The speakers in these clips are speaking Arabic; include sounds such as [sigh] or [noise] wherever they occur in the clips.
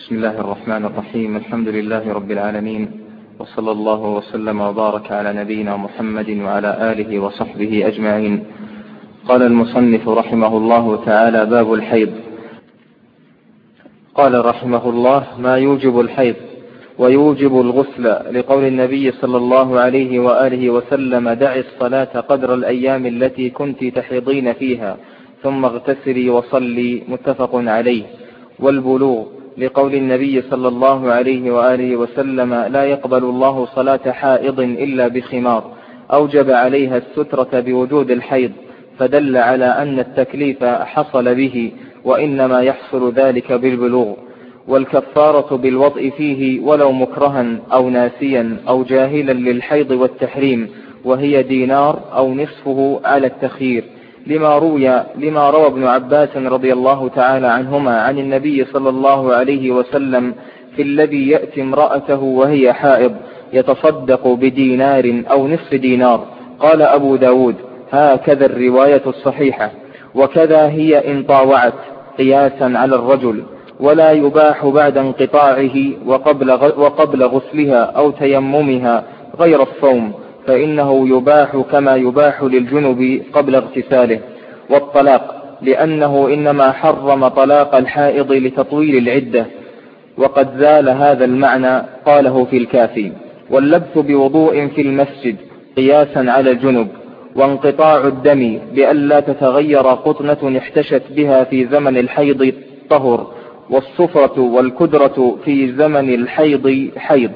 بسم الله الرحمن الرحيم. الحمد لله رب العالمين وصلى الله وسلم وبارك على نبينا محمد وعلى آله وصحبه أجمعين. قال المصنف رحمه الله تعالى باب الحيض. قال رحمه الله ما يوجب الحيض ويوجب الغسل. لقول النبي صلى الله عليه وآله وسلم دع الصلاة قدر الأيام التي كنت تحيضين فيها ثم اغتسلي وصلي. متفق عليه. والبلوغ. لقول النبي صلى الله عليه وآله وسلم لا يقبل الله صلاة حائض إلا بخمار أوجب عليها السترة بوجود الحيض فدل على أن التكليف حصل به وإنما يحصل ذلك بالبلوغ والكفارة بالوضع فيه ولو مكرها أو ناسيا أو جاهلا للحيض والتحريم وهي دينار أو نصفه على التخيير. لما روي لما روى ابن عباس رضي الله تعالى عنهما عن النبي صلى الله عليه وسلم في الذي يأتي امرأته وهي حائض يتصدق بدينار أو نصف دينار. قال أبو داود هكذا الرواية الصحيحة. وكذا هي إن طاوعت قياسا على الرجل ولا يباح بعد انقطاعه وقبل, وقبل غسلها أو تيممها غير الصوم. فإنه يباح كما يباح للجنب قبل اغتساله والطلاق لأنه إنما حرم طلاق الحائض لتطويل العدة وقد زال هذا المعنى قاله في الكافي. واللبس بوضوء في المسجد قياسا على الجنب وانقطاع الدم بألا تتغير قطنة احتشت بها في زمن الحيض طهر والصفرة والكدرة في زمن الحيض حيض.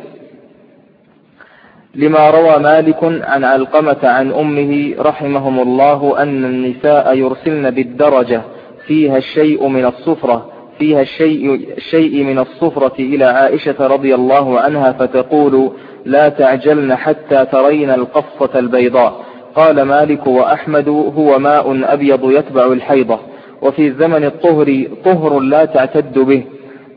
لما روى مالك عن علقمة عن أمه رحمهم الله أن النساء يرسلن بالدرجة فيها الشيء من الصفرة فيها الشيء, الشيء من الصفرة إلى عائشة رضي الله عنها فتقول لا تعجلن حتى ترين القصة البيضاء قال مالك وأحمد هو ماء أبيض يتبع الحيضة وفي زمن الطهر طهر لا تعتد به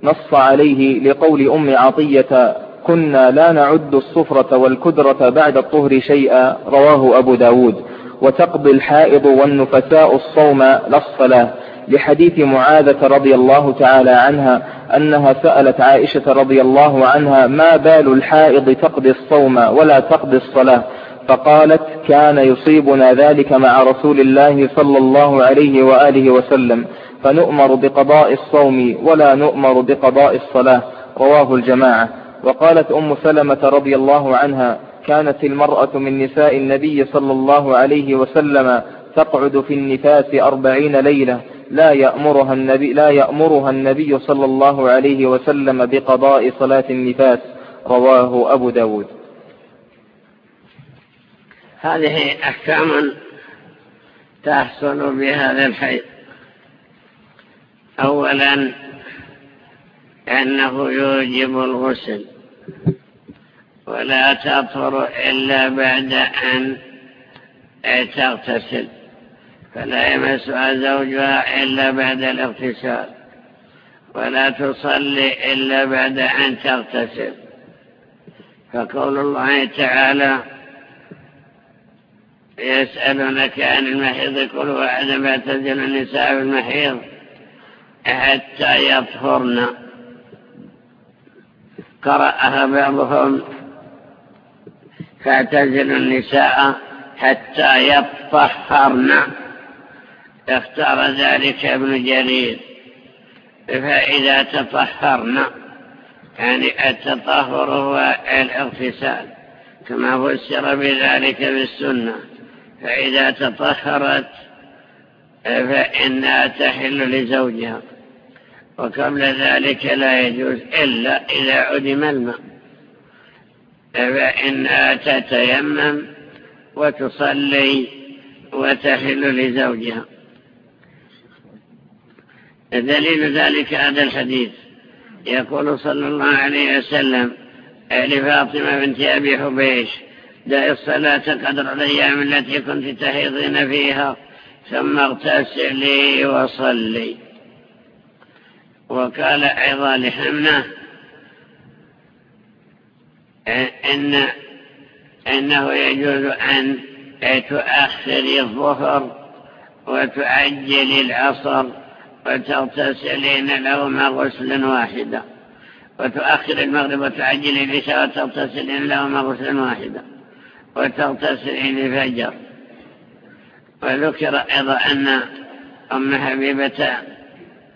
نص عليه لقول أم عطية كنا لا نعد الصفرة والكدرة بعد الطهر شيئا رواه أبو داود. وتقضي الحائض والنفساء الصوم لا الصلاة. لحديث معاذة رضي الله تعالى عنها أنها سألت عائشة رضي الله عنها ما بال الحائض تقضي الصوم ولا تقضي الصلاة؟ فقالت كان يصيبنا ذلك مع رسول الله صلى الله عليه وآله وسلم فنؤمر بقضاء الصوم ولا نؤمر بقضاء الصلاة. رواه الجماعة. وقالت أم سلمة رضي الله عنها كانت المرأة من نساء النبي صلى الله عليه وسلم تقعد في النفاس أربعين ليلة لا يأمرها النبي, لا يأمرها النبي صلى الله عليه وسلم بقضاء صلاة النفاس. رواه أبو داود. هذه أحكام تحصل بهذا الحيض أولا أنه يوجب الغسل. ولا تطهر إلا بعد أن تغتسل. فلا يمسها زوجها إلا بعد الاغتسال. ولا تصلي إلا بعد أن تغتسل. فقول الله تعالى يسألونك عن المحيض قل وعدم اعتزل النساء في المحيض حتى يطهرن. قرأها بعضهم فاعتزل النساء حتى يطهرن. اختار ذلك ابن جرير. فإذا تطهرن يعني التطهر هو الاغتسال كما فسر بذلك بالسنة. فإذا تطهرت فإنها تحل لزوجها. وقبل ذلك لا يجوز إلا إذا عدم الماء. فإنها تتيمم وتصلي وتحل لزوجها. دليل ذلك هذا الحديث. يقول صلى الله عليه وسلم لفاطمة بنت أبي حبيش دع الصلاة قدر الأيام التي كنت تحيضين فيها ثم اغتسلي وصلي. وقال أيضا لحمنة إن إنه يجوز أن تؤخر الظهر وتعجل العصر وتغتسلين لهما غسلا واحدا. وتؤخر المغرب وتعجل العشاء وتغتسل لهما غسلا واحدا. وتغتسل الفجر وذكر أيضا أن أم حبيبة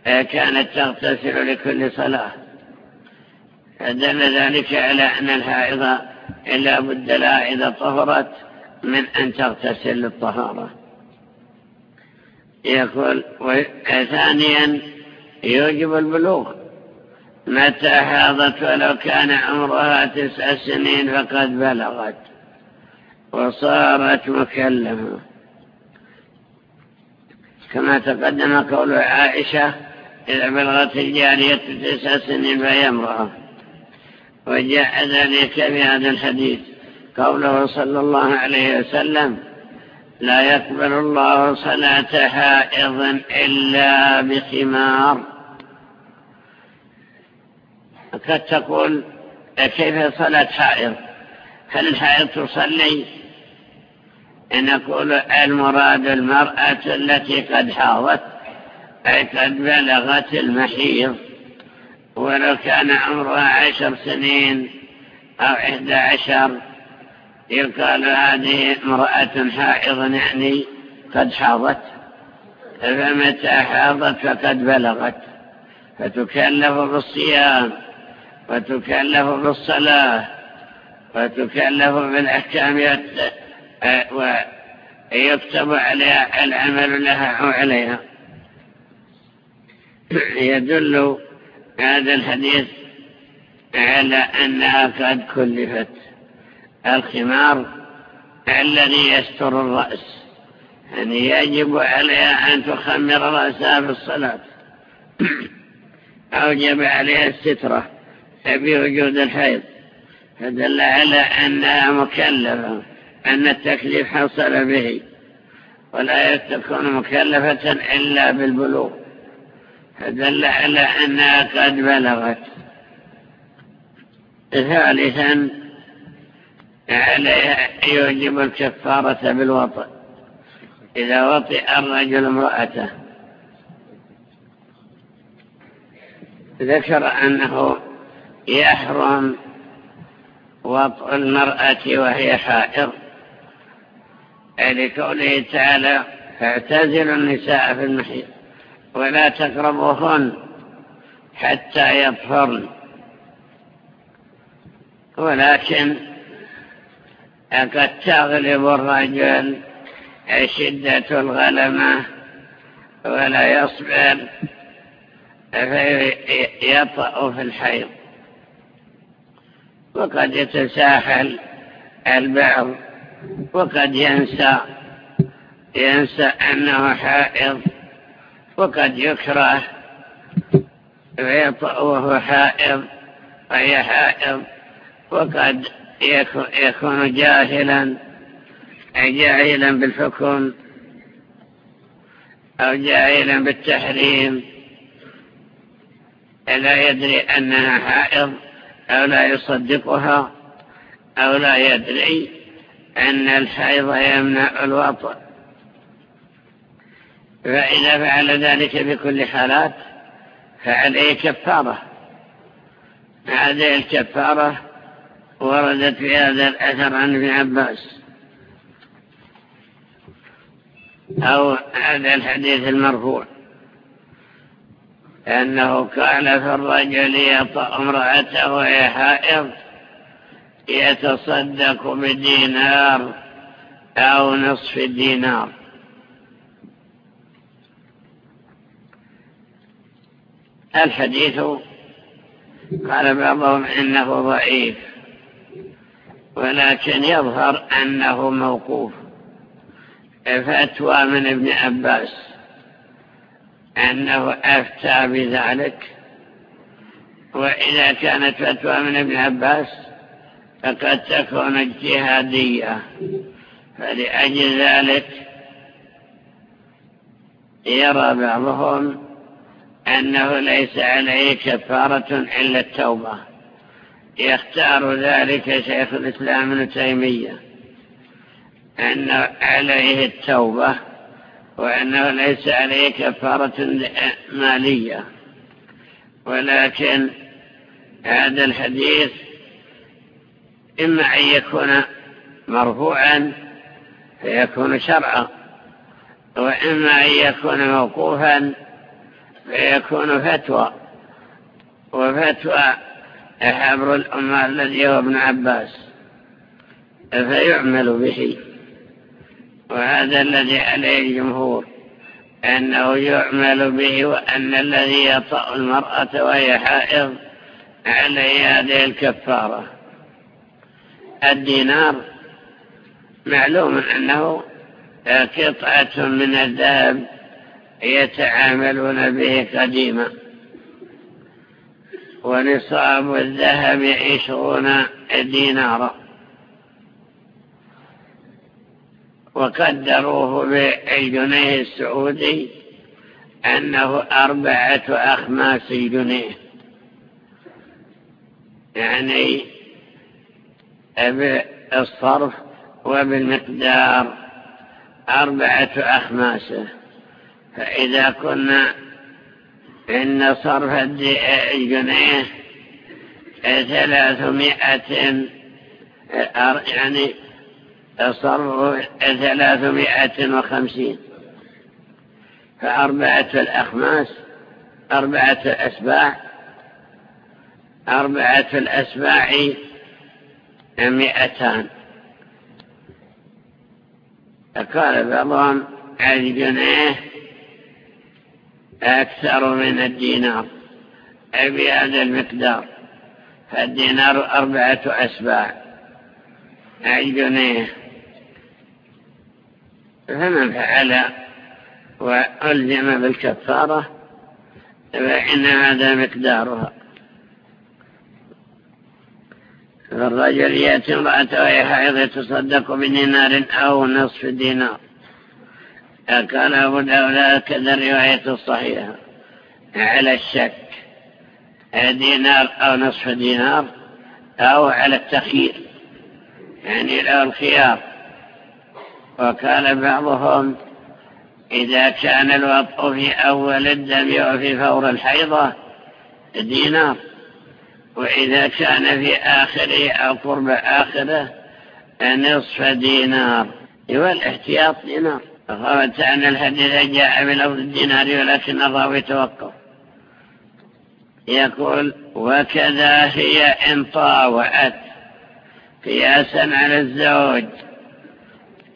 كانت تغتسل لكل صلاة. فدل ذلك على أن الحائض إلا بد لها إذا طهرت من أن تغتسل للطهارة. يقول ثانيا يوجب البلوغ. متى حاضت ولو كان عمرها تسع سنين فقد بلغت. وصارت مكلمة. كما تقدم قول عائشة إذا بلغت الجارية تسع سنين فهي امرأة. وجاء ذلك في هذا الحديث. قوله صلى الله عليه وسلم لا يقبل الله صلاة حائض إلا بخمار. قد تقول كيف صلاة حائض؟ هل الحائض تصلي؟ نقول المراد المرأة التي قد حاضت. أي قد بلغت المحيض ولو كان عمرها عشر سنين أو إحدى عشر يقال هذه امرأة حائض يعني قد حاضت. فمتى حاضت فقد بلغت. فتكلف بالصيام وتكلف بالصلاة وتكلف بالأحكام ويكتب عليها العمل لها أو عليها. يدل هذا الحديث على أنها قد كلفت الخمار الذي يستر الرأس. يعني يجب عليها أن تخمر رأسها في الصلاة. أوجب عليها السترة بوجود الحيض. فدل على أنها مكلفة أن التكليف حصل به. ولا تكون مكلفة إلا بالبلوغ. فدل على أنها قد بلغت. ثالثا عليها يوجب الكفارة بالوطء. إذا وطئ الرجل امرأته. ذكر أنه يحرم وطء المرأة وهي حائر لقوله تعالى فاعتزلوا النساء في المحيط ولا تقربوهن حتى يطهرن ولكن قد تغلب الرجل شدة الغلمة ولا يصبر فيطأ في الحيض. وقد يتساهل البعض وقد ينسى ينسى أنه حائض. وقد يكره وهو حائض وهي حائض. وقد يكون جاهلا جاهلا بالحكم أو جاهلا بالتحريم. لا يدري أنها حائض أو لا يصدقها أو لا يدري أن الحيض يمنع الوطن. فإذا فعل ذلك بكل حالات فعليه كفارة. هذه الكفارة وردت في هذا الأثر عن ابن عباس. أو هذا الحديث المرفوع. أنه قال في الرجل يطأ امرأته وهي حائض يتصدق بدينار أو نصف دينار. الحديث قال بعضهم إنه ضعيف ولكن يظهر أنه موقوف. فتوى من ابن عباس أنه أفتى بذلك وإذا كانت فتوى من ابن عباس فقد تكون اجتهادية. فلأجل ذلك يرى بعضهم أنه ليس عليه كفارة إلا التوبة. يختار ذلك شيخ الإسلام ابن تيمية أن عليه التوبة وأنه ليس عليه كفارة مالية. ولكن هذا الحديث إما أن يكون مرفوعا فيكون شرعا وإما أن يكون موقوفا فيكون فتوى. وفتوى حبر الأمة الذي هو ابن عباس. فيعمل به. وهذا الذي عليه الجمهور. أنه يعمل به وأن الذي يطأ المرأة وهي حائض عليه هذه الكفارة. الدينار معلوم أنه قطعة من الذهب يتعاملون به قديما. ونصاب الذهب عشرون دينارا. وقدروه بالجنيه السعودي أنه أربعة أخماس الجنيه يعني بالصرف وبالمقدار أربعة أخماسه فإذا كنا إن صرف الجنيه ثلاثمائة يعني صرف ثلاثمائة وخمسين. فأربعة الأخماس أربعة الأسباع أربعة الأسباع مئتان قال بعضهم الجنيه أكثر من الدينار. أي بهذا المقدار. فالدينار أربعة أسباع. الجنيه فمن فعل وألزم بالكفارة فإن هذا مقدارها. فالرجل يأتي امرأته وهي يتصدق بدينار أو نصف دينار. قال أبو داود كذا الرواية الصحيحة على الشك. دينار أو نصف دينار أو على التخيير. يعني له الخيار. وكان بعضهم إذا كان الوطء في أول الدم وفي فور الحيضة دينار. وإذا كان في آخره أو قرب آخره نصف دينار. والاحتياط دينار. فقالت أن الحديث جاء بلفظ الدينار ولكن الراوي توقف يقول وكذا هي إن طاوعت قياسا على الزوج.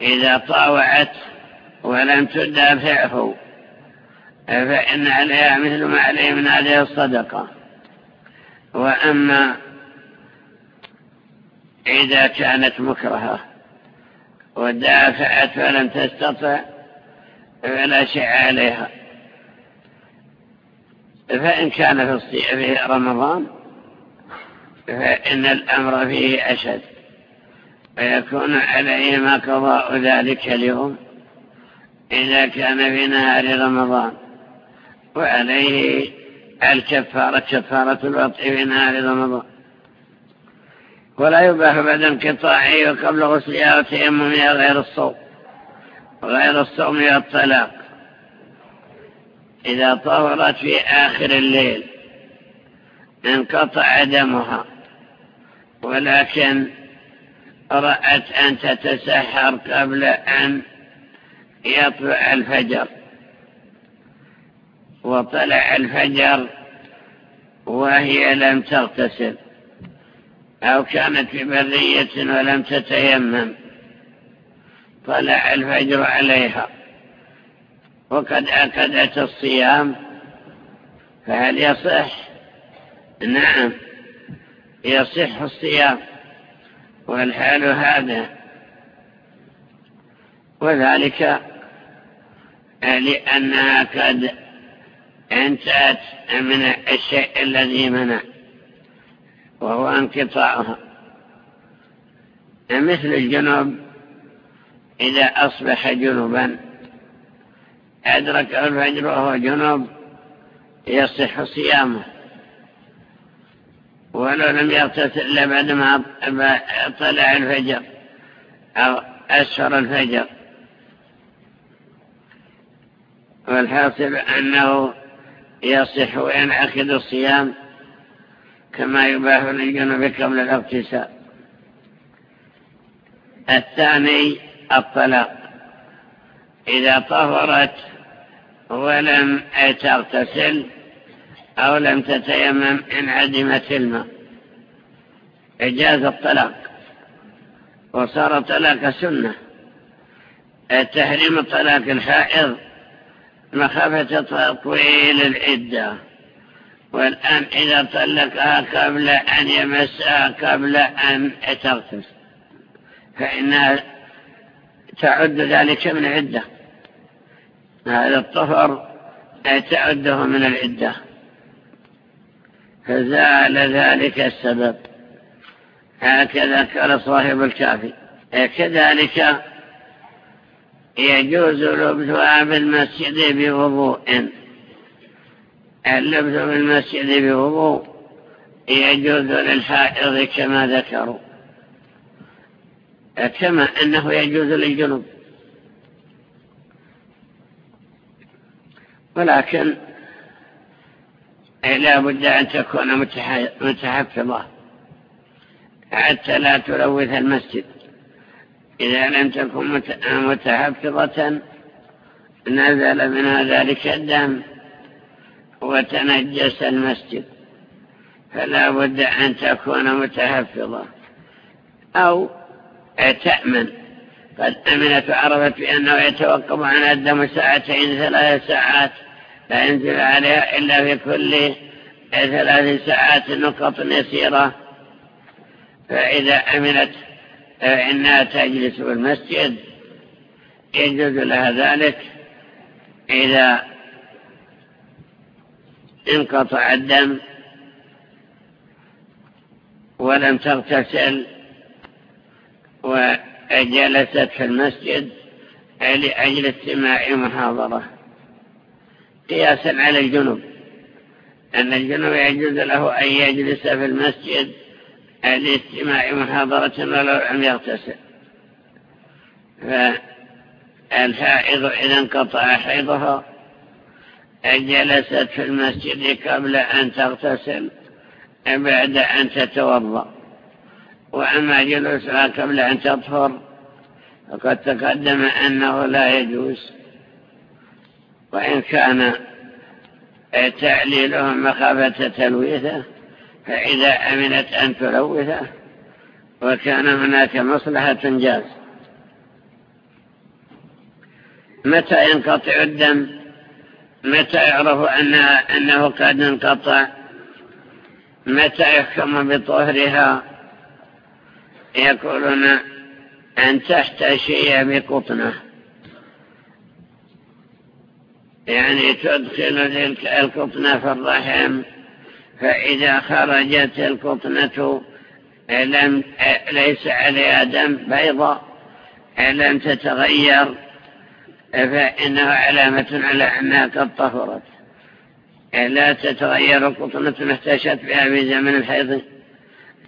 إذا طاوعت ولم تدافعه فإن عليها مثل ما عليه من هذه الصدقة. وأما إذا كانت مكرهة ودافعت فلم تستطع شيء عليها. فإن كان في رمضان فإن الأمر فيه أشد ويكون عليهما قضاء ذلك اليوم إذا كان في نهار رمضان وعليه الكفارة كفارة الوطء في نهار رمضان. ولا يباح بعد انقطاعه وقبل غسلها وتيممها غير الصوم غير الصوم والطلاق. إذا طهرت في آخر الليل انقطع دمها. ولكن رأت أن تتسحر قبل أن يطلع الفجر. وطلع الفجر وهي لم تغتسل. أو كانت في برية ولم تتيمم طلع الفجر عليها. وقد أكدت الصيام فهل يصح؟ نعم يصح الصيام والحال هذا. وذلك لأنها قد أنتهت من الشيء الذي منع. وهو انقطاعها. مثل الجنوب إذا أصبح جنوبا أدرك الفجر وهو جنوب يصح صيامه. ولو لم يغتسل بعد ما طلع الفجر أو أسفر الفجر. والحاصل أنه يصح وينعقد الصيام كما يباح للجنوب قبل الاغتسال الثاني الطلاق. إذا طهرت ولم تغتسل أو لم تتيمم إن عدمت الماء. إجاز الطلاق. وصار طلاق سنة. تحريم طلاق الحائض مخافة تطويل العدة. والآن إذا طلقها قبل أن يمسها قبل أن تغتسل فإنها تعد ذلك من العدة. هذا الطهر تعده من العدة. فزال ذلك السبب. هكذا قال صاحب الكافي. كذلك يجوز لبثها في المسجد بوضوء. اللبث في المسجد بوضوء يجوز للحائض كما ذكروا. كما أنه يجوز للجنوب. ولكن لا بد أن تكون متحفظة حتى لا تلوث المسجد. إذا لم تكن متحفظة نزل منها ذلك الدم. وتنجس المسجد. فلا بد أن تكون متحفظة. أو تأمن. قد أمنت وعرفت بأنه يتوقف عن الدم ساعتين ثلاث ساعات لا ينزل عليها إلا في كل ثلاث ساعات نقط يسيرة. فإذا أمنت إنها تجلس في المسجد. يجوز لها ذلك إذا انقطع الدم ولم تغتسل وجلست في المسجد لأجل استماع محاضرة. قياسا على الجنوب. أن الجنوب يجوز له أن يجلس في المسجد لاستماع محاضرة ولو لم يغتسل. فالحائض إذا انقطع حيضها جلست في المسجد قبل أن تغتسل بعد أن تتوضأ. وأما جلوسها قبل أن تطهر فقد تقدم أنه لا يجوز. وإن كان تعليلهم مخافة تلويثه فإذا أمنت أن تلوثه وكان هناك مصلحة جاز. متى ينقطع الدم؟ متى يعرف أنها أنه قد انقطع؟ متى يحكم بطهرها؟ يقولون أن تحتشي بقطنة. يعني تدخل القطنة في الرحم فإذا خرجت القطنة ليس عليها دم بيضاء لم تتغير. فإنه علامة على أنها قد طهرت لا تتغير القطنة احتشت بها في زمن الحيض.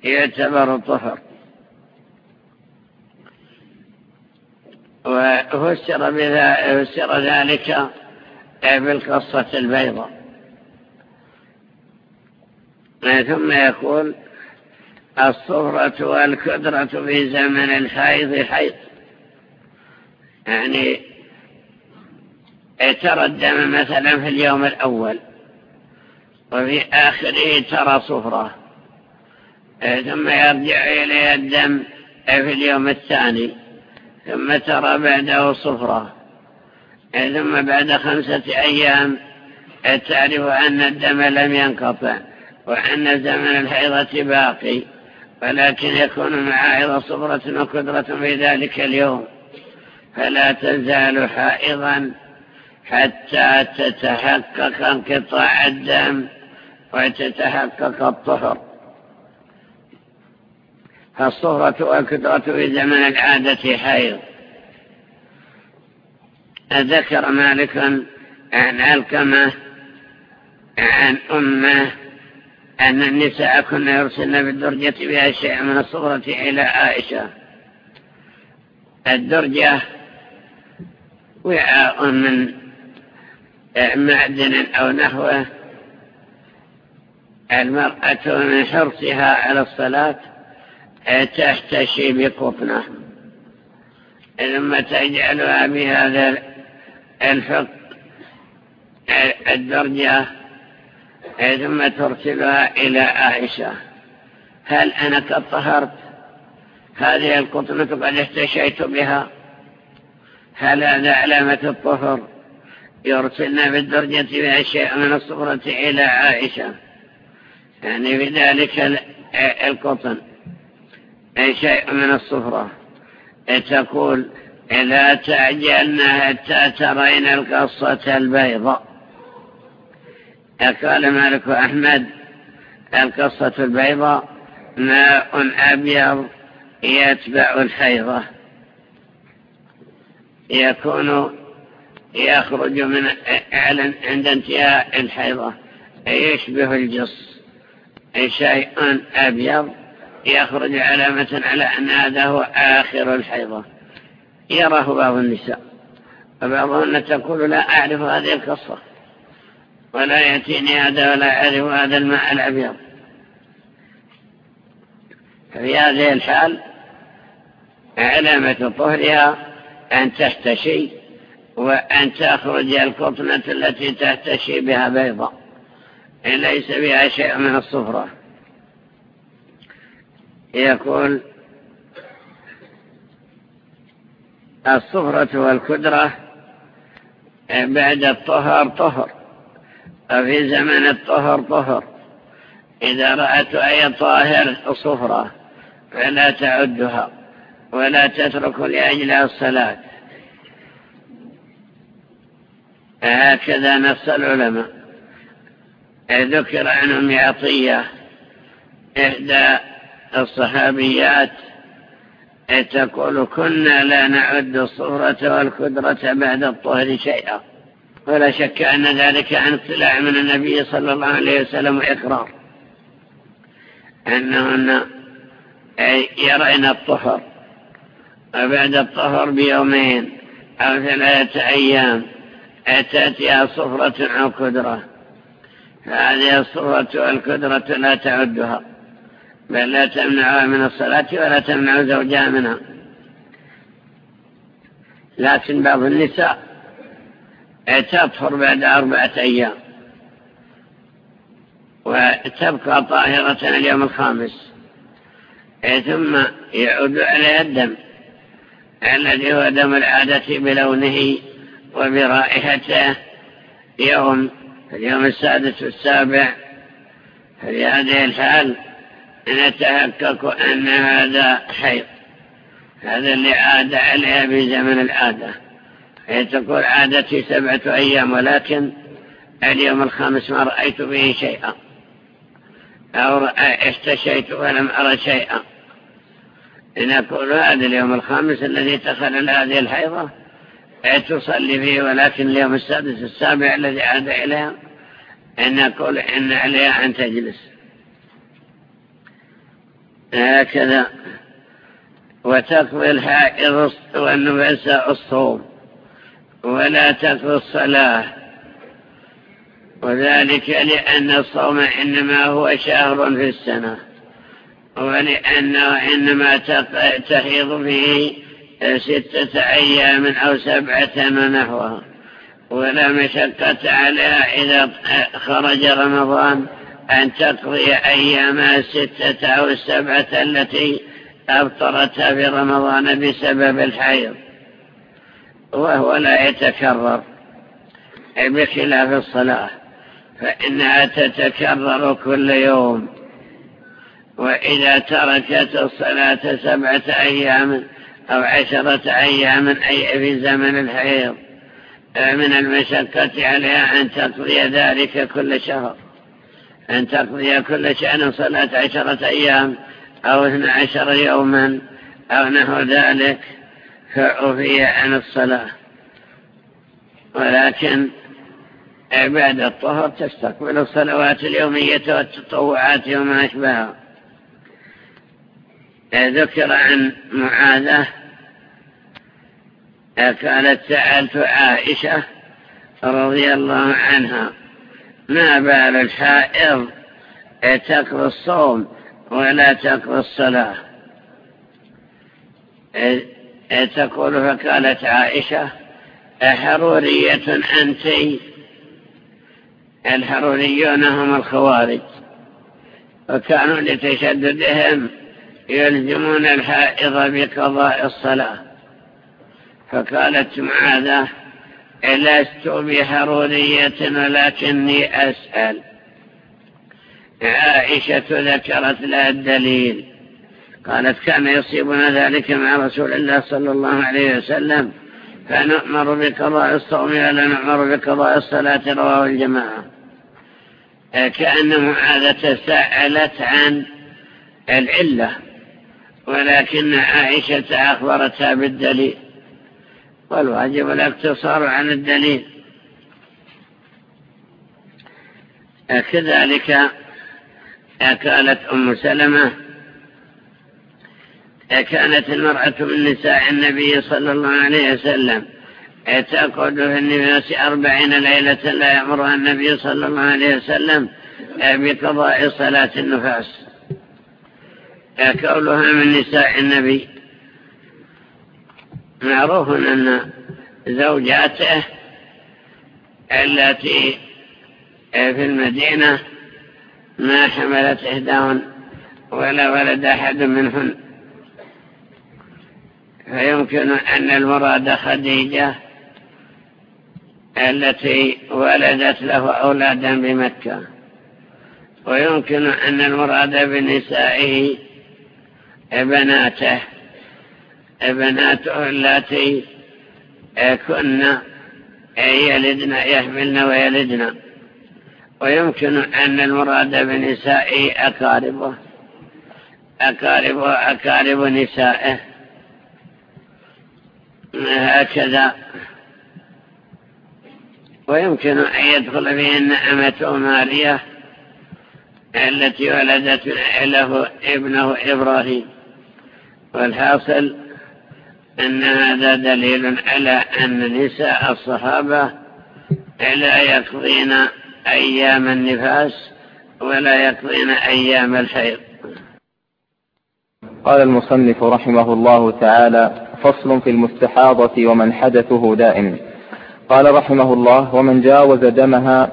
يعتبر الطهر. وفسر ذلك بالقصة البيضاء. ثم يقول الصفرة والكدرة في زمن الحيض حيض. يعني ترى الدم مثلا في اليوم الأول وفي آخره ترى صفرة. ثم يرجع إليه الدم في اليوم الثاني ثم ترى بعده صفرة. ثم بعد خمسة أيام تعرف أن الدم لم ينقطع وأن زمن الحيضة باقي ولكن يكون مع صفرة وكدرة في ذلك اليوم. فلا تزال حائضا حتى تتحقق انقطاع الدم وتتحقق الطهر. فالصفرة والكدرة في زمن العادة حيض ذكر مالك عن علكمة عن أمة أن النساء كن يرسلن بالدرجة بها شيء من الصفرة إلى عائشة. الدرجة وعاء من معدن أو نحوه المرأة من حرصها على الصلاة تحتشي بقطنة ثم تجعلها بهذا الحق الدرجة ثم ترسلها إلى عائشة. هل أنا قد طهرت؟ هذه القطنة قد احتشيت بها. هل هذا علامة الطهر؟ يرسلنا بالدرجة بها شيء من الصفرة إلى عائشة. يعني بذلك القطن. شيء من الصفرة. تقول لا تعجلن حتى ترين القصة البيضاء قال مالك أحمد القصة البيضاء ماء أبيض يتبع الحيضة. يكون يخرج من عند انتهاء الحيضة. يشبه الجص. شيء أبيض يخرج علامة على أن هذا هو آخر الحيضة. يراه بعض النساء. وبعضهن تقول لا أعرف هذه القصة. ولا يأتيني هذا ولا أعرف هذا الماء الأبيض. في هذه الحال علامة طهرها أن تحتشي وأن تخرج القطنة التي تحتشي بها بيضة. ليس بها شيء من الصفرة. يقول الصفرة والكدرة بعد الطهر طهر. وفي زمن الطهر طهر. إذا رأت أي طاهر صفرة فلا تعدها ولا تترك لأجلها الصلاة. هكذا نص العلماء. ذكر عن أم عطية إحدى الصحابيات تقول كنا لا نعد الصورة والكدرة بعد الطهر شيئا ولا شك أن ذلك عن اطلاع من النبي صلى الله عليه وسلم وإقرار. أنهن يرين الطهر وبعد الطهر بيومين أو ثلاثة أيام تأتيها صفرة أو كدرة هذه الصفرة والكدرة لا تعدها بل لا تمنعها من الصلاة ولا تمنع زوجها منها. لكن بعض النساء تطهر بعد أربعة أيام وتبقى طاهرة اليوم الخامس. ثم يعود عليها الدم الذي هو دم العادة بلونه وبرائحته يوم اليوم السادس والسابع في هذه الحال نتحقق أن هذا حيض هذا اللي عاد عليها في زمن العادة. هي تقول عادتي سبعة أيام ولكن اليوم الخامس ما رأيت به شيئا أو اشتشيت ولم أرى شيئا. نقول هذا اليوم الخامس الذي دخل هذه الحيضة تصلي فيه ولكن اليوم السادس السابع الذي عاد إليها أن نقول إن عليها أن تجلس. هكذا. وتقضي الحائض والنفساء الصوم. ولا تقضي الصلاة. وذلك لأن الصوم إنما هو شهر في السنة. ولأنه إنما تحيض فيه ستة أيام أو سبعة ونحوها ولا مشقة عليها إذا خرج رمضان أن تقضي أيامها الستة أو السبعة التي أبطرتها في رمضان بسبب الحيض وهو لا يتكرر بخلاف الصلاة فإنها تتكرر كل يوم. وإذا تركت الصلاة سبعة أيام أو عشرة أيام أي في زمن الحيض من المشقة عليها أن تقضي ذلك كل شهر. أن تقضي كل شأن صلاة عشرة أيام أو اثنى عشر يوما أو نحو ذلك فعفي عن الصلاة. ولكن بعد الطهر تستقبل الصلوات اليومية والتطوعات وما أشبهها. ذكر عن معاذة قالت سألت عائشة رضي الله عنها ما بال الحائض تقضي الصوم ولا تقضي الصلاة؟ تقول فقالت عائشة أحرورية أنت الحروريون هم الخوارج وكانوا لتشددهم يلزمون الحائض بقضاء الصلاة. فقالت معاذة لست بحرورية ولكني أسأل. عائشة ذكرت لها الدليل. قالت كان يصيبنا ذلك مع رسول الله صلى الله عليه وسلم فنؤمر بقضاء الصوم ولا نؤمر بقضاء الصلاة رواه الجماعة. كأن معاذة سألت عن العلة ولكن عائشة أخبرتها بالدليل. والواجب الاقتصار عن الدليل. كذلك قالت أم سلمة كانت المرأة من نساء النبي صلى الله عليه وسلم تقعد في النفاس أربعين ليلة لا يأمرها النبي صلى الله عليه وسلم بقضاء صلاة النفاس. كونها من نساء النبي. معروف أن زوجاته التي في المدينة ما حملت إحداهن ولا ولد أحد منهن. فيمكن أن المراد خديجة التي ولدت له أولادا بمكة. ويمكن أن المراد بنسائه بناته بناته التي كن يلدن يحملن ويلدن. ويمكن أن المراد بنسائه أقاربه أقاربه أقارب نسائه. هكذا. ويمكن أن يدخل فيهن أمة مارية التي ولدت له ابنه إبراهيم. والحاصل أن هذا دليل على أن نساء الصحابة لا يقضين أيام النفاس ولا يقضين أيام الحيض. قال المصنف رحمه الله تعالى فصل في المستحاضة ومن حدثه دائم. قال رحمه الله ومن جاوز دمها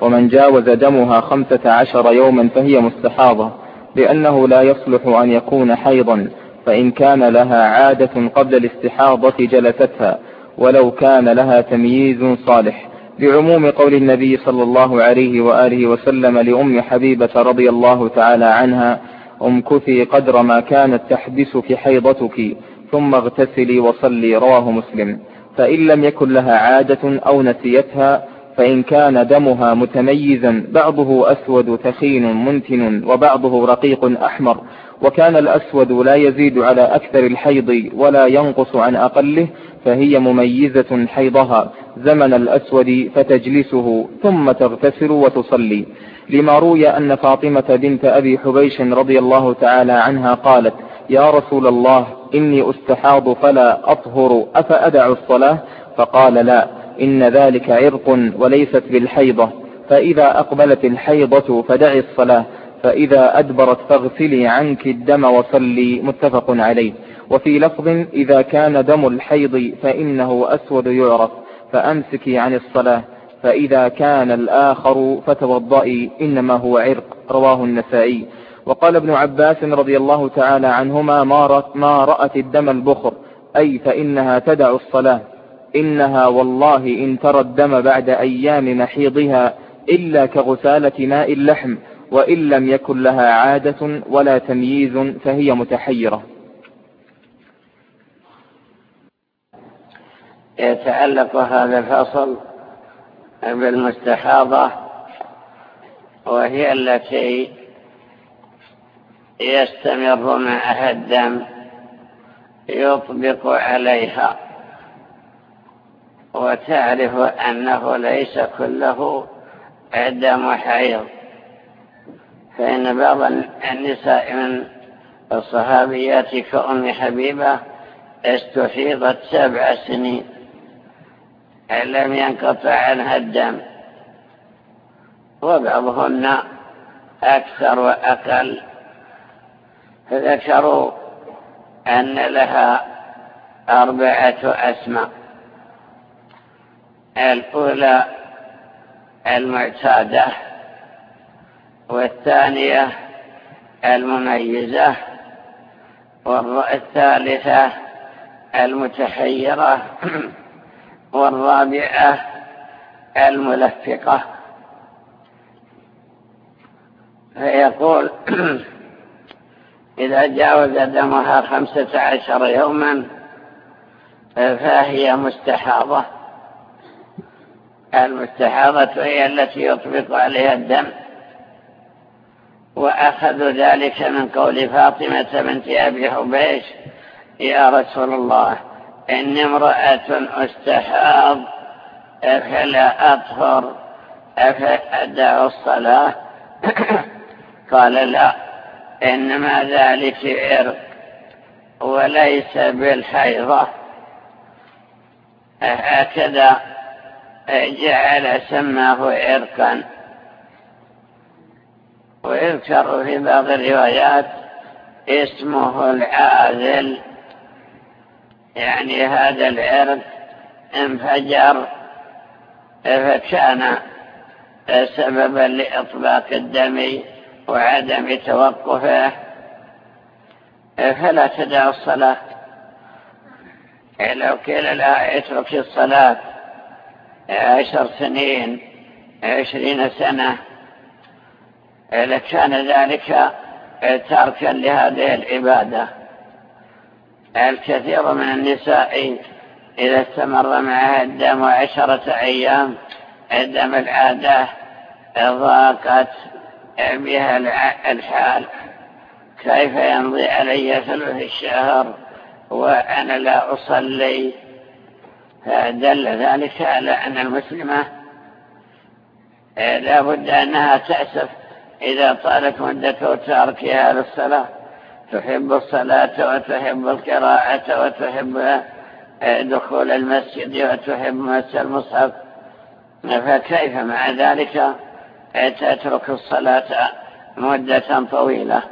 ومن جاوز دمها خمسة عشر يوما فهي مستحاضة لأنه لا يصلح أن يكون حيضا. فإن كان لها عادة قبل الاستحاضة جلستها ولو كان لها تمييز صالح. لعموم قول النبي صلى الله عليه وآله وسلم لأم حبيبة رضي الله تعالى عنها امكثي قدر ما كانت تحبسك حيضتك ثم اغتسلي وصلي. رواه مسلم. فإن لم يكن لها عادة أو نسيتها فإن كان دمها متميزا بعضه أسود ثخين منتن وبعضه رقيق أحمر. وكان الأسود لا يزيد على أكثر الحيض ولا ينقص عن أقله فهي مميزة حيضها. زمن الأسود فتجلسه ثم تغتسل وتصلي. لما روي أن فاطمة بنت أبي حبيش رضي الله تعالى عنها قالت يا رسول الله إني أستحاض فلا أطهر أفأدع الصلاة؟ فقال لا إن ذلك عرق وليست بالحيضة فإذا أقبلت الحيضة فدعي الصلاة. فإذا أدبرت فاغسلي عنك الدم وصلي متفق عليه. وفي لفظ إذا كان دم الحيض فإنه أسود يعرف فأمسكي عن الصلاة. فإذا كان الآخر فتوضئي إنما هو عرق. رواه النسائي. وقال ابن عباس رضي الله تعالى عنهما ما رأت, الدم البخر أي فإنها تدع الصلاة. إنها والله إن ترى الدم بعد أيام محيضها إلا كغسالة ماء اللحم وإن لم يكن لها عادة ولا تمييز فهي متحيرة. يتعلق هذا الفصل بالمستحاضة وهي التي يستمر معها الدم يطبق عليها وتعرف أنه ليس كله دم حيض. فإن بعض النساء من الصحابيات كأم حبيبة استحيضت سبع سنين لم ينقطع عنها الدم. وبعضهن أكثر وأقل. فذكروا أن لها أربعة أسماء. الأولى المعتادة. والثانية المميزة والثالثة المتحيرة [clears throat] والرابعة الملفقة. فيقول [clears throat] إذا جاوز دمها خمسة عشر يوما فهي مستحاضة. المستحاضة هي التي يطبق عليها الدم. وأخذوا ذلك من قول فاطمة بنت أبي حبيش يا رسول الله إني امرأة استحاض فلا أطهر أفأدع الصلاة؟ [coughs] قال لا إنما ذلك عرق وليس بالحيضة. هكذا جعل سماه عرقا. ويذكر في بعض الروايات اسمه العاذل. يعني هذا العرق انفجر فكان سببا لإطلاق الدم وعدم توقفه. فلا تدع الصلاة. لو قيل لها اترك الصلاة عشر سنين عشرين سنة لكان ذلك تركا لهذه العبادة. الكثير من النساء إذا استمر معها الدم عشرة أيام الدم العادة ضاقت بها الحال. كيف يمضي علي ثلث الشهر وأنا لا أصلي؟ فدل ذلك على أن المسلمة لا بد أنها تأسف إذا طالت مدة تركها للصلاة تحب الصلاة وتحب القراءة وتحب دخول المسجد وتحب مس المصحف. فكيف مع ذلك؟ تترك الصلاة مدة طويلة.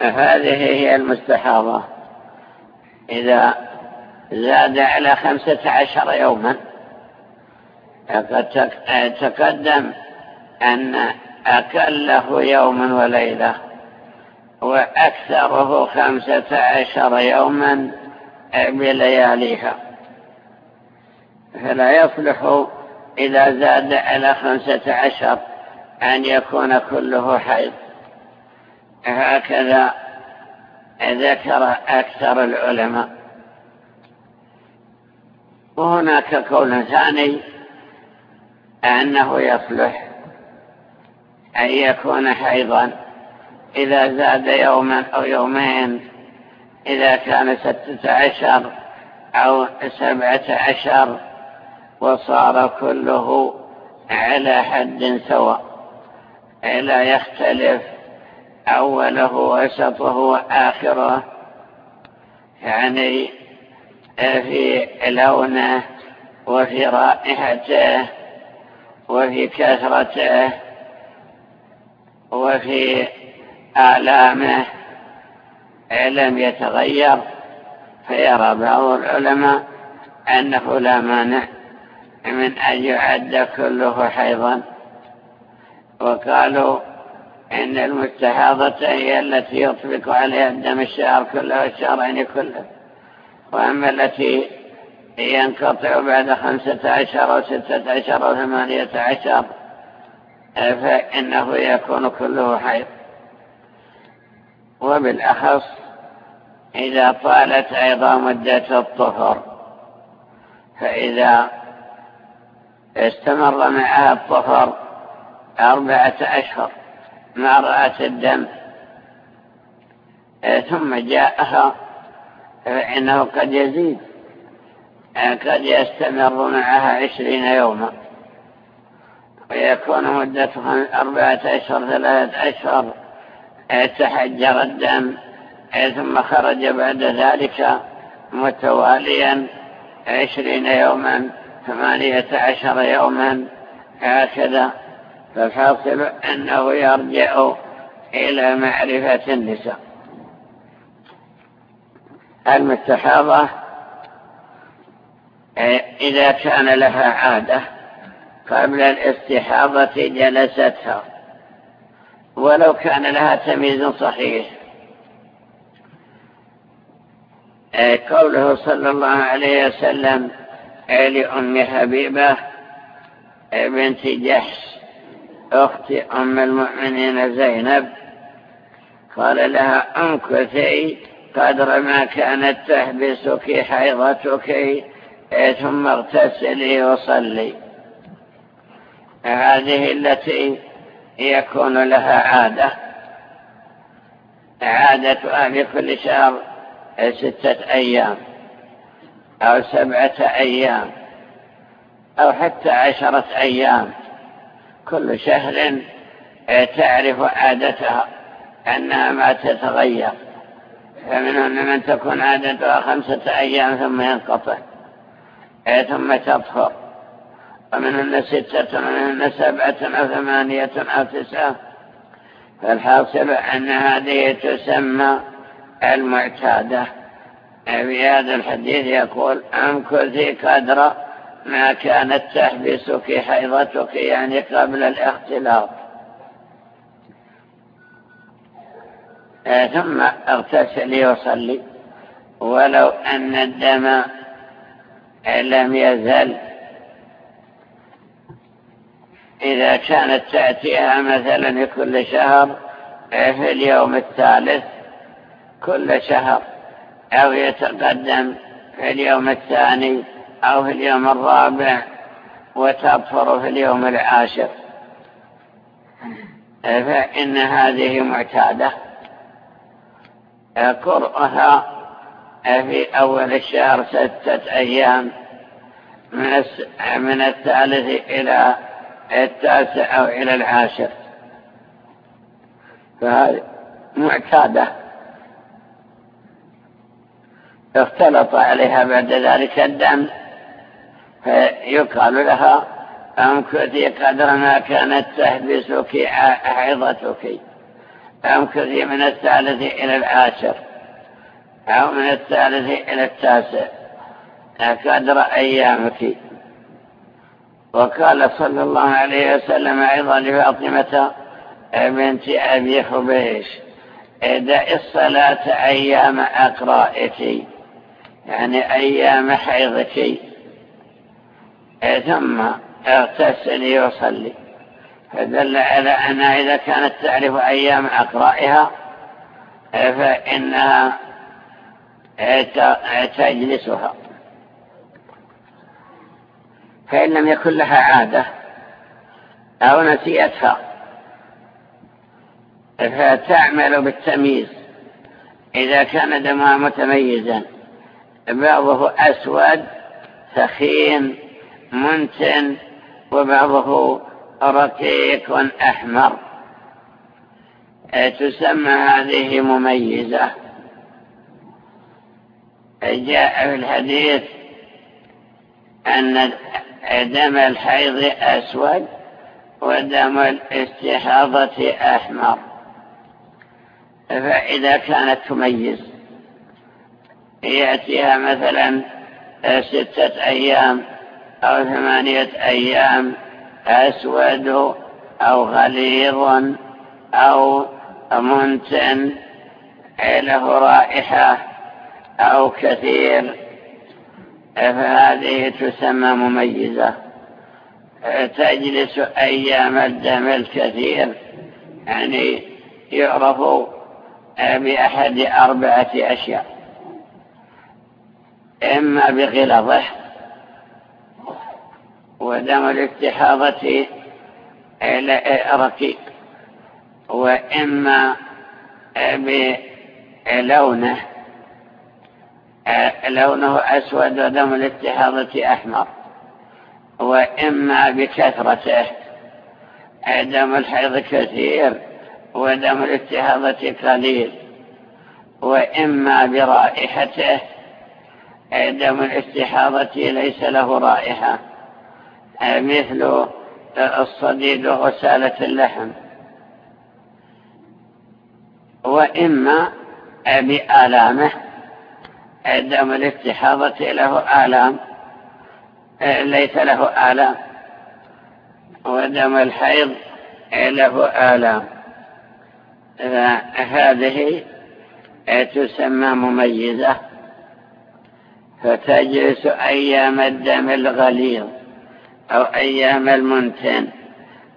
فهذه هي المستحاضة. إذا زاد على خمسة عشر يوما تقدم أن أكله يوما وليلة وأكثره خمسة عشر يوما بلياليها. فلا يصلح إذا زاد على خمسة عشر أن يكون كله حيض. هكذا ذكر أكثر العلماء. وهناك قول ثاني أنه يصلح أن يكون حيضا إذا زاد يوما أو يومين إذا كان ستة عشر أو سبعة عشر وصار كله على حد سواء. لا يختلف أوله وسطه وآخره. يعني في لونه وفي رائحته. وفي كثرته وفي آلامه لم يتغير فيرى بعض العلماء أنه لا مانع من أن يعد كله حيضا وقالوا إن المستحاضة هي التي يطبق عليها الدم الشهر كله والشهرين كله وأما التي ينقطع بعد خمسة عشر أو ستة عشر أو ثمانية عشر فإنه يكون كله حيض. وبالأخص إذا طالت أيضا مدة الطهر فإذا استمر معها الطهر أربعة أشهر ما رأت الدم ثم جاءها فإنه قد يزيد. قد يستمر معها عشرين يوما. ويكون مدتها أربعة أشهر ثلاثة أشهر تحجر الدم ثم خرج بعد ذلك متواليا عشرين يوما ثمانية عشر يوما هكذا. فالحاصل أنه يرجع إلى معرفة النساء. المستحاضة إذا كان لها عادة قبل الاستحاضة جلستها. ولو كان لها تمييز صحيح. قوله صلى الله عليه وسلم لأم حبيبة بنت جحش أخت أم المؤمنين زينب. قال لها أمكثي قدر ما كانت تحبسك حيضتك. ثم اغتسلي وصلي. هذه التي يكون لها عادة. عادتها في كل شهر ستة أيام أو سبعة أيام أو حتى عشرة أيام. كل شهر تعرف عادتها أنها ما تتغير. فمنهن من تكون عادتها خمسة أيام ثم ينقطع. ثم تطهر ومنهن ستة ومنهن سبعة أو ثمانية أو تسعة. فالحاصل أن هذه تسمى المعتادة. في هذا الحديث يقول أمكثي قدر ما كانت تحبسك حيضتك يعني قبل الاختلاط. ثم اغتسلي وصلي. ولو أن الدم لم يزل. إذا كانت تأتيها مثلا كل شهر في اليوم الثالث كل شهر. أو يتقدم في اليوم الثاني أو في اليوم الرابع وتظفر في اليوم العاشر. فإن هذه معتادة. قرأها في أول الشهر ستة أيام من الثالث إلى التاسع أو إلى العاشر. فهذه معتادة. اختلط عليها بعد ذلك الدم فيقال لها أمكثي قدر ما كانت تحبسك حيضتك أمكثي من الثالث إلى العاشر. أو من الثالث إلى التاسع قدر أيامك. وقال صلى الله عليه وسلم أيضا لفاطمة بنت أبي حبيش دع الصلاة أيام أقرائك يعني أيام حيضك. ثم اغتسلي وصلي. فدل على أنها إذا كانت تعرف أيام أقرائها فإنها تجلسها فإن لم يكن لها عادة أو نسيتها فتعمل بالتمييز. إذا كان دمها متميزا بعضه أسود ثخين منتن وبعضه رقيق أحمر. تسمى هذه مميزة. جاء في الحديث أن دم الحيض أسود ودم الاستحاضة أحمر. فإذا كانت تميز يأتيها مثلا ستة أيام أو ثمانية أيام أسود أو غليظ أو منتن له رائحة. أو كثير. فهذه تسمى مميزة. تجلس أيام الدم الكثير يعني يعرف بأحد أربعة أشياء. إما بغلظه ودم الاستحاضة رقيق وإما بلونه. لونه أسود ودم الاستحاضة أحمر وإما بكثرته دم الحيض كثير ودم الاستحاضة قليل وإما برائحته دم الاستحاضة ليس له رائحة مثل الصديد وغسالة اللحم. وإما بآلامه دم الاستحاضة له آلام ليس له آلام ودم الحيض له آلام. هذه تسمى مميزة فتجلس أيام الدم الغليظ أو أيام المنتن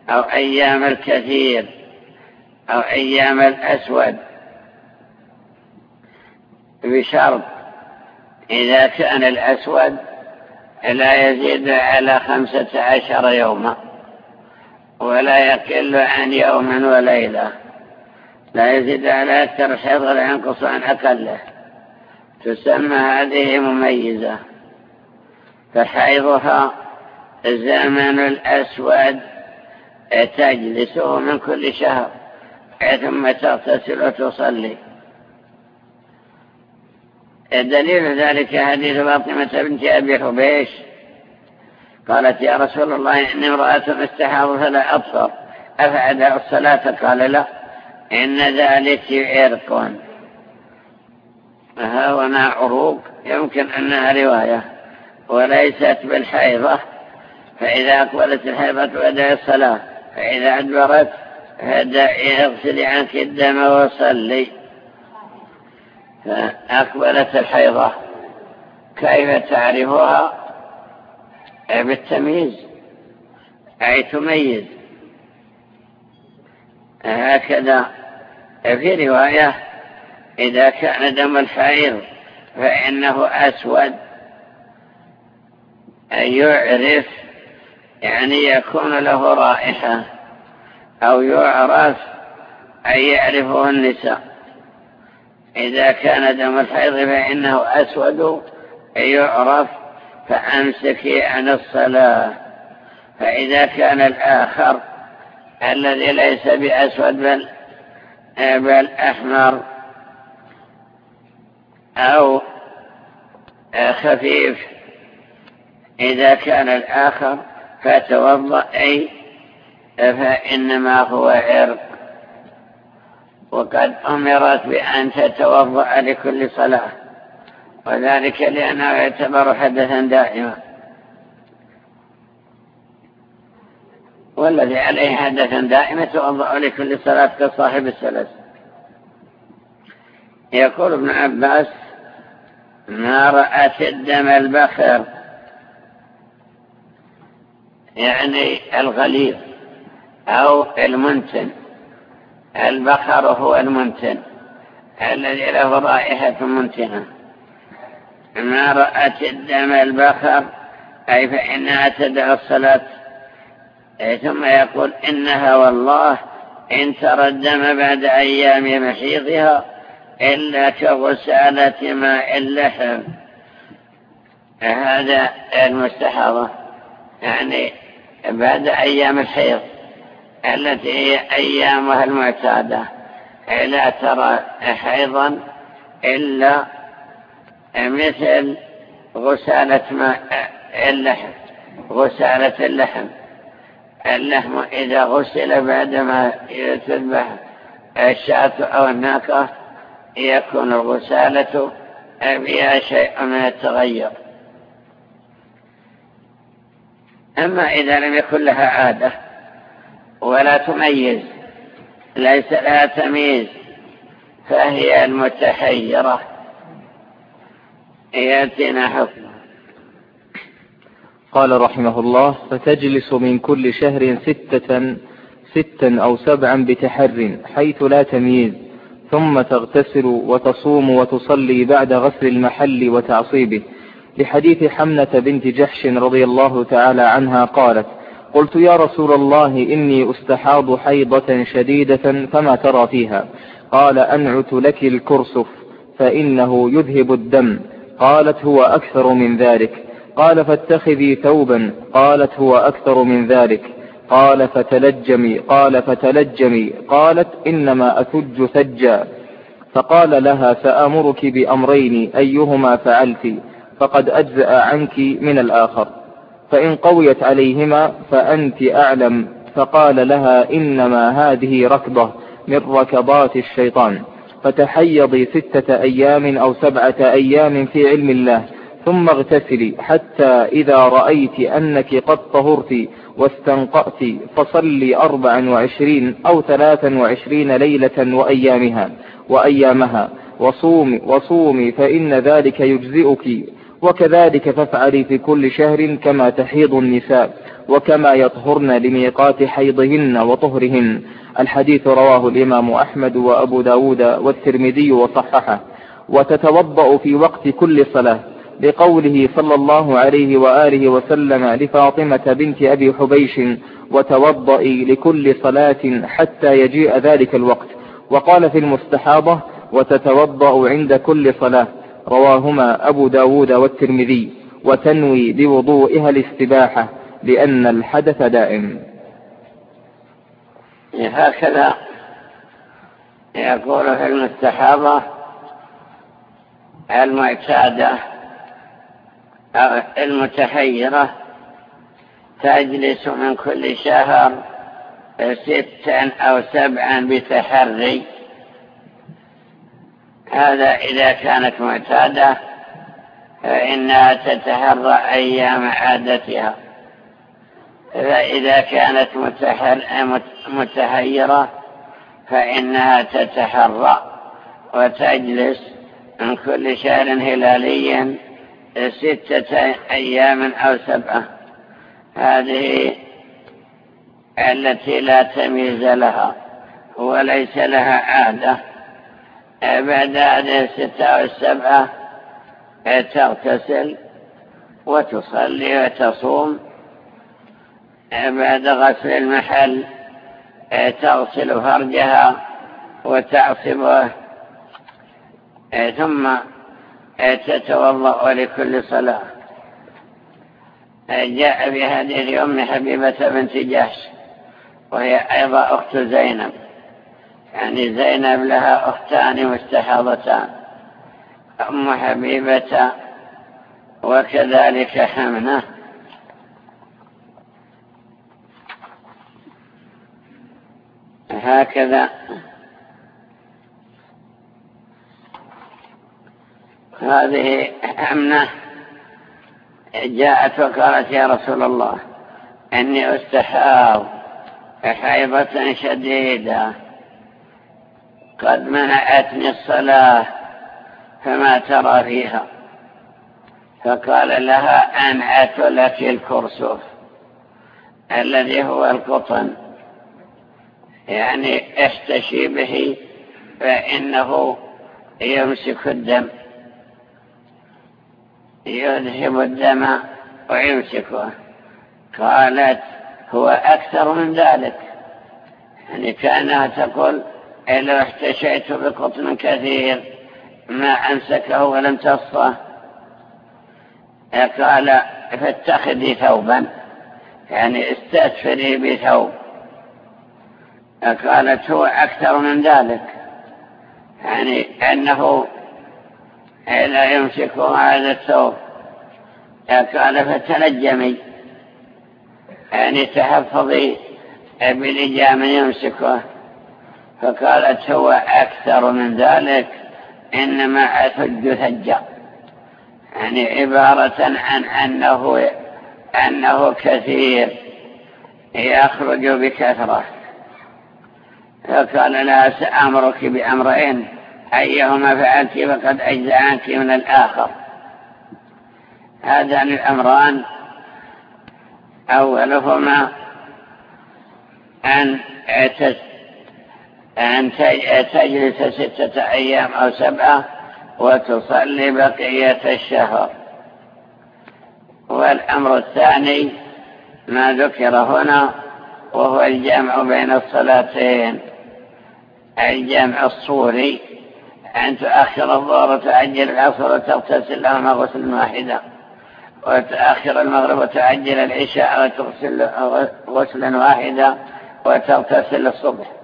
أو أيام الكثير أو أيام الأسود بشرط إذا كان الأسود لا يزيد على خمسة عشر يوما ولا يقل عن يوم وليلة لا يزيد على أكثر حيض ولا ينقص عن أقله. تسمى هذه مميزة. فحيضها الزمن الأسود تجلسه من كل شهر ثم تغتسل وتصلي. الدليل ذلك حديث فاطمة بنت أبي حبيش. قالت يا رسول الله إني امرأة استحاض فلا أبصر. أفعدها الصلاة؟ قال لا. إن ذلك عرق. ها هنا عروق؟ يمكن أنها رواية. وليست بالحيضة. فإذا أقبلت الحيضة بدأ الصلاة. فإذا أدبرت يغسل عنك الدم وصلي. فأقبلت الحيضة. كيف تعرفها؟ بالتمييز. أي تميز. هكذا. في رواية إذا كان دم الحيض فإنه أسود يعرف يعني يكون له رائحة أو يعرف أن يعرفه النساء. إذا كان دم الحيض فإنه أسود يعرف فأمسكي عن الصلاة. فإذا كان الآخر الذي ليس بأسود بل, بل أحمر أو خفيف إذا كان الآخر فتوضأ أي فإنما هو عرق. وقد أمرت بأن تتوضأ لكل صلاة وذلك لأنه يعتبر حدثا دائما. والذي عليه حدثا دائما توضأ لكل صلاة كصاحب السلس يقول ابن عباس ما رأت الدم البخر يعني الغليظ أو المنتن. البخر هو المنتن الذي له رائحة منتنة ما رأت الدم البخر أي فإنها تدعو الصلاة. ثم يقول إنها والله إن ترى الدم بعد أيام محيضها إلا كغسالة ماء اللحم. هذا المستحاضة يعني بعد أيام الحيض. التي هي أيامها المعتادة. لا ترى حيضا إلا مثل غسالة ماء اللحم غسالة اللحم. اللحم إذا غسل بعدما تذبح الشاة أو الناقة يكون الغسالة فيها شيء من التغير. أما إذا لم يكن لها عادة ولا تميز ليس لها تمييز فهي المتحيرة. يأتينا حكم. قال رحمه الله فتجلس من كل شهر ستة ستا أو سبعا بتحر حيث لا تمييز ثم تغتسل وتصوم وتصلي بعد غسل المحل وتعصيبه. لحديث حمنة بنت جحش رضي الله تعالى عنها قالت قلت يا رسول الله إني أستحاض حيضة شديدة فما ترى فيها. قال أنعت لك الكرسف فإنه يذهب الدم. قالت هو أكثر من ذلك. قال فاتخذي ثوبا. قالت هو أكثر من ذلك. قال فتلجمي. قال فتلجمي. قالت إنما أثج ثجا. فقال لها سآمرك بأمرين أيهما فعلت فقد أجزأ عنك من الآخر. فإن قويت عليهما فأنت أعلم. فقال لها إنما هذه ركضة من ركضات الشيطان. فتحيضي ستة أيام أو سبعة أيام في علم الله. ثم اغتسلي حتى إذا رأيت أنك قد طهرت واستنقأت فصلي أربعا وعشرين أو ثلاثا وعشرين ليلة وأيامها وأيامها. وصومي, وصومي فإن ذلك يجزئك. وكذلك فافعلي في كل شهر كما تحيض النساء وكما يطهرن لميقات حيضهن وطهرهن. الحديث رواه الإمام أحمد وأبو داود والترمذي وصححه. وتتوضأ في وقت كل صلاة لقوله صلى الله عليه وآله وسلم لفاطمة بنت أبي حبيش وتوضئي لكل صلاة حتى يجيء ذلك الوقت. وقال في المستحاضة وتتوضأ عند كل صلاة. رواهما أبو داود والترمذي وتنوي بوضوئها الاستباحة لأن الحدث دائم. هكذا يقول في المستحاضة المعتادة المتحيرة تجلس من كل شهر ستا أو سبعا بتحري. هذا إذا كانت معتادة فإنها تتحرى أيام عادتها. فإذا كانت متحيرة فإنها تتحرى وتجلس من كل شهر هلالي ستة أيام أو سبعة. هذه التي لا تميز لها وليس لها عادة. بعد هذه الستة أو السبعة تغتسل وتصلي وتصوم. بعد غسل المحل تغسل فرجها وتعصبه. ثم تتوضأ لكل صلاة. جاء حديث أم حبيبة بنت جاش وهي أيضا أخت زينب. يعني زينب لها أختان مستحاضتان أم حبيبة وكذلك حمنة. هكذا. هذه أمنة جاءت وقالت يا رسول الله إني أستحاض حيضة شديدة. قد منعتني الصلاة فما ترى فيها. فقال لها أنعت لك الكرسوف الذي هو القطن. يعني احتشي به فإنه يمسك الدم يذهب الدم ويمسكه. قالت هو أكثر من ذلك. يعني كأنها تقول لو احتشيت بقطن كثير ما أمسكه ولم تصه قال فاتخذي ثوبا يعني استأثري بثوب. قالت هو أكثر من ذلك يعني أنه لا يمسك هذا الثوب. قال فتنجمي يعني تحفظي بلجام يمسكه. فقالت هو أكثر من ذلك إنما أثج ثجا يعني عبارة عن أنه, أنه كثير يخرج بكثرة. فقال لها سأمرك بأمرين. أيهما فعلت فقد أجزى عنك من الآخر. هذان الأمران أولهما أن أن تجلس ستة أيام أو سبعة وتصلي بقية الشهر. والأمر الثاني ما ذكر هنا وهو الجمع بين الصلاتين. الجمع الصوري أن تؤخر الظهر وتعجل العصر وتغتسل لهما غسل واحدا وتأخر المغرب وتعجل العشاء وتغسل غسلا واحدا وتغتسل الصبح.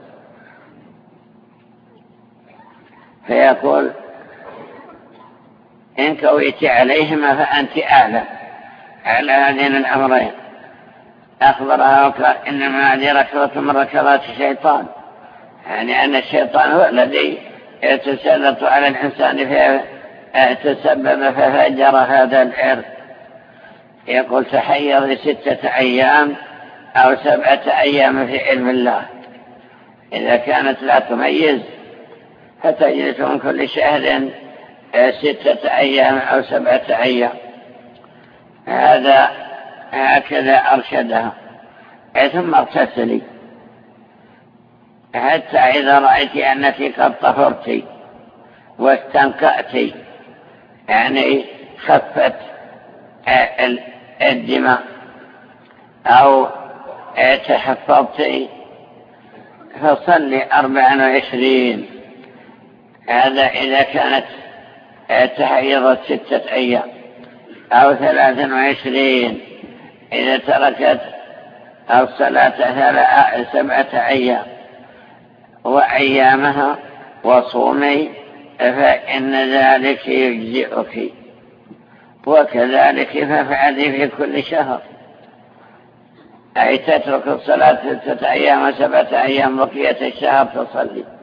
فيقول إن كويت عليهما فأنت أعلم على هذين الأمرين. أخبرها وقال إنما هذه ركضة من ركضات الشيطان. يعني أن الشيطان هو الذي يتسلط على الإنسان تسبب ففجر هذا الإرث يقول تحير لستة أيام أو سبعة أيام في علم الله. إذا كانت لا تميز فتجلس من كل شهر ستة أيام أو سبعة أيام. هذا هكذا أرشدها. ثم اغتسلي حتى إذا رأيت أنك قد طهرت واستنقأت يعني خفت الدماء أو تحفظت فصلي أربعا وعشرين. هذا إذا كانت تحيضت ستة أيام أو ثلاثا وعشرين. إذا تركت الصلاة سبعة أيام وأيامها وصومي فإن ذلك يجزئك. وكذلك فافعلي في كل شهر. أي تترك الصلاة ستة أيام وسبعة أيام بقية الشهر تصلي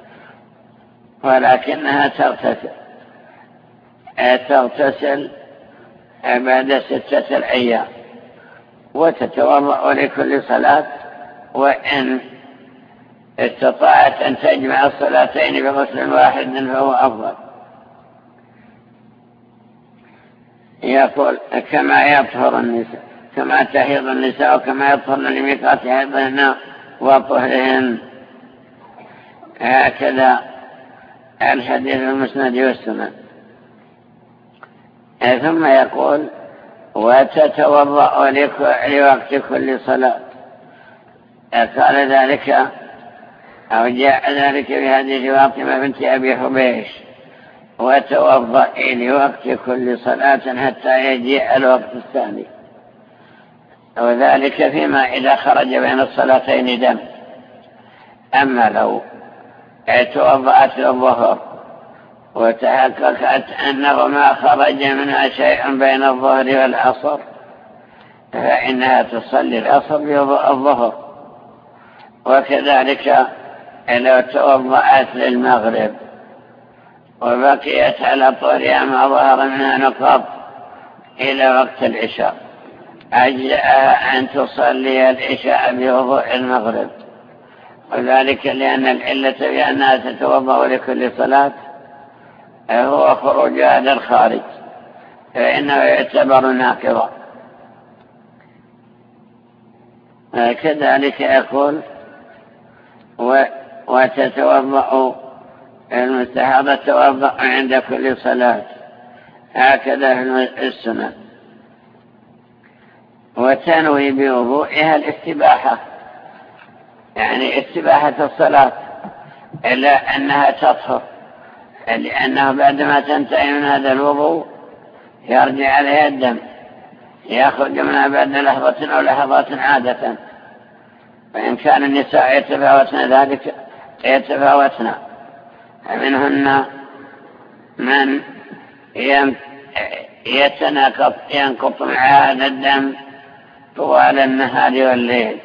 ولكنها تغتسل. تغتسل بعد ستة الأيام. وتتوضأ لكل صلاة وإن استطاعت أن تجمع الصلاتين بغسل واحد فهو أفضل. يقول كما يطهر النساء كما تحيض النساء وكما يطهرن لميقات حيضهن وطهرهن. هكذا الحديث المسند والسنن. ثم يقول وتتوضأ لوقت كل صلاة. قال ذلك أو جاء ذلك حديث فاطمة بنت أبي حبيش. وتوضأ لوقت كل صلاة حتى يجيء الوقت الثاني. وذلك فيما إذا خرج بين الصلاتين دم. أما لو توضأت الظهر. وتحققت أنه ما خرج منها شيء بين الظهر والعصر. فإنها تصلي العصر الظهر. وكذلك لو توضأت للمغرب وبقيت على طولها ما ظهر منها نقاط إلى وقت العشاء. أجزأها أن تصلي العشاء بوضوء المغرب. وذلك لأن العلة بأنها تتوضأ لكل صلاة هو خروج هذا الخارج فإنه يعتبر ناقضا. كذلك يقول وتتوضأ المستحاضة توضأ عند كل صلاة. هكذا في السنة. وتنوي بوضوئها الاستباحة. يعني استباحة الصلاة إلا أنها تطهر لأنه بعدما تنتهي من هذا الوضوء يرجع عليها الدم يخرج منها بعد لحظة أو لحظات عادة. وإن كان النساء يتفاوتن ذلك يتفاوتن. منهن من يتناقض ينقط مع هذا الدم طوال النهار والليل.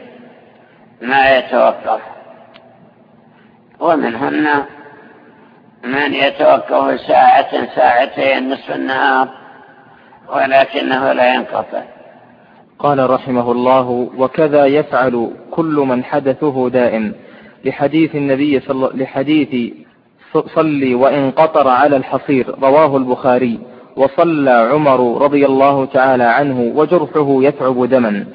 ما يتوقف. ومنهن من يتوقف ساعة ساعتين نصف النهار ولكنه لا ينقطع. قال رحمه الله وكذا يفعل كل من حدثه دائم. لحديث النبي صلى لحديث صلي وإن قطر على الحصير رواه البخاري. وصلى عمر رضي الله تعالى عنه وجرحه يتعب دما.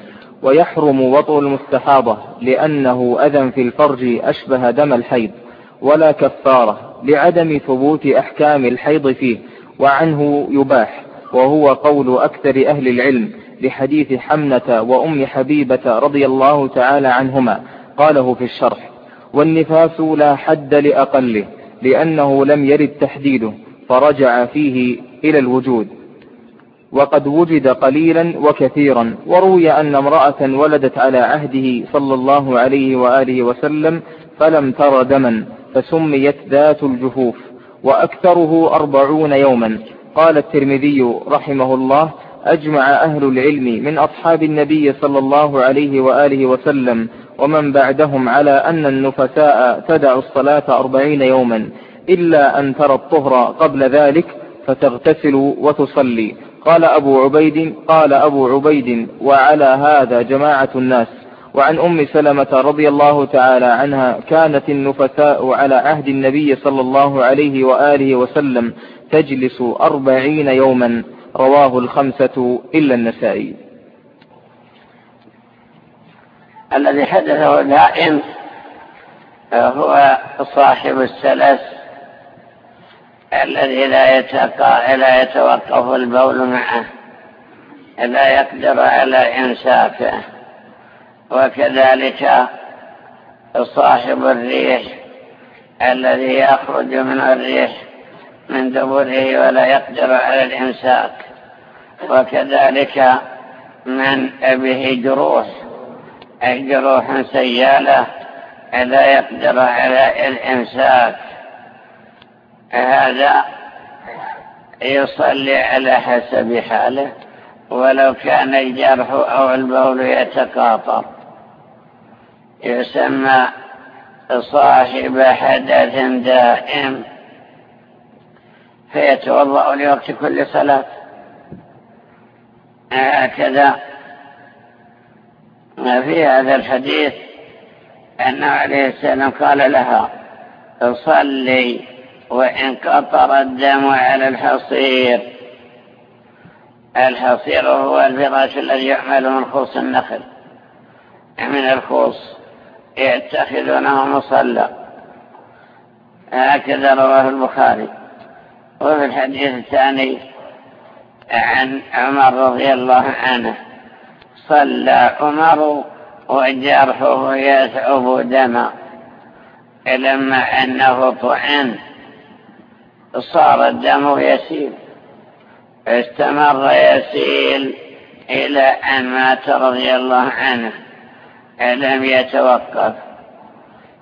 ويحرم وطء المستحاضة لأنه أذى في الفرج أشبه دم الحيض ولا كفارة لعدم ثبوت أحكام الحيض فيه وعنه يباح وهو قول أكثر أهل العلم لحديث حمنة وأم حبيبة رضي الله تعالى عنهما قاله في الشرح والنفاس لا حد لأقله لأنه لم يرد تحديده فرجع فيه إلى الوجود. وقد وجد قليلا وكثيرا. وروي أن امرأة ولدت على عهده صلى الله عليه وآله وسلم فلم تر دما فسميت ذات الجفوف وأكثره أربعون يوما. قال الترمذي رحمه الله أجمع أهل العلم من أصحاب النبي صلى الله عليه وآله وسلم ومن بعدهم على أن النفساء تدع الصلاة أربعين يوما إلا أن ترى الطهر قبل ذلك فتغتسل وتصلي. قال أبو عبيد قال أبو عبيد وعلى هذا جماعة الناس. وعن أم سلمة رضي الله تعالى عنها كانت النفساء على عهد النبي صلى الله عليه وآله وسلم تجلس أربعين يوما. رواه الخمسة إلا النسائي. الذي حدثه دائم هو صاحب السلس الذي لا يتقى لا يتوقف البول معه لا يقدر على إمساكه وكذلك صاحب الريح الذي يخرج من الريح من دبره ولا يقدر على الإمساك. وكذلك من به جروح أي جروح سيالة لا يقدر على الإمساك. هذا يصلي على حسب حاله ولو كان الجرح أو البول يتقاطر. يسمى صاحب حدث دائم. فيتوضأ لوقت كل صلاة. هكذا. في هذا الحديث أنه عليه السلام قال لها صلي. وإن قطر الدم على الحصير. الحصير هو الفراش الذي يعمل من خوص النخل. من الخوص يتخذونه مصلى. هكذا رواه البخاري. وفي الحديث الثاني عن عمر رضي الله عنه. صلى عمر وجرحه يثعب دما. لما أنه طعن. صار الدم يسيل. استمر يسيل إلى أن مات رضي الله عنه. لم يتوقف.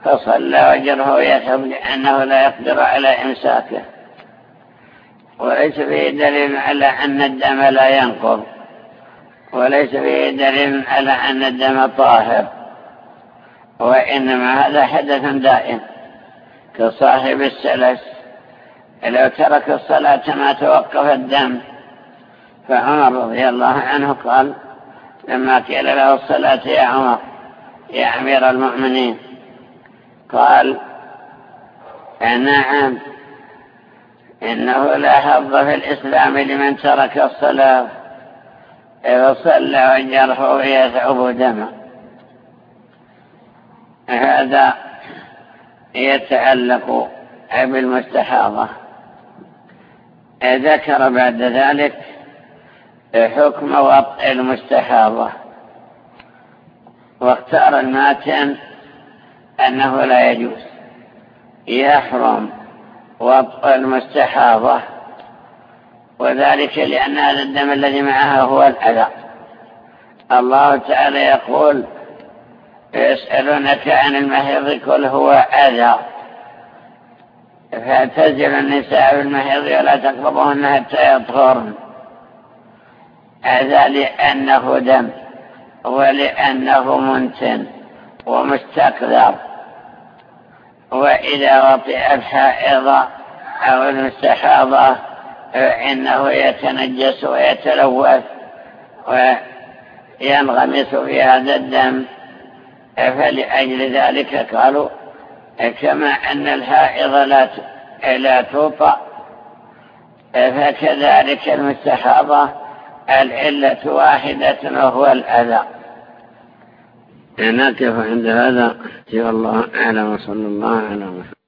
فصلى وجره يثب لأنه لا يقدر على إمساكه. وليس فيه دليل على أن الدم لا ينقض. وليس فيه دليل على أن الدم طاهر. وإنما هذا حدث دائم. كصاحب السلس لو ترك الصلاة ما توقف الدم. فعمر رضي الله عنه قال لما قيل له الصلاة يا عمر يا أمير المؤمنين قال نعم إنه لا حظ في الإسلام لمن ترك الصلاة. إذا صلى وجرحه يثعب دما هذا يتعلق بالمستحاضة. ذكر بعد ذلك حكم وطء المستحاضة. واختار الماتن أنه لا يجوز. يحرم وطء المستحاضة وذلك لأن هذا الدم الذي معها هو الأذى. الله تعالى يقول يسألونك عن المهيض كل هو أذى. فاعتزل النساء بالمهيض ولا تقربهن حتى يطهرن. هذا لأنه دم ولأنه منتن ومستقذر وإذا وطئ الحائض أو المستحاضة فإنه يتنجس ويتلوث وينغمس في هذا الدم. فلأجل ذلك قالوا كما أن الحائض لا لا فكذلك المستحاضة العلة واحدة وهو الأذى. نقف عند هذا؟ والله أعلم وصلى الله على محمد.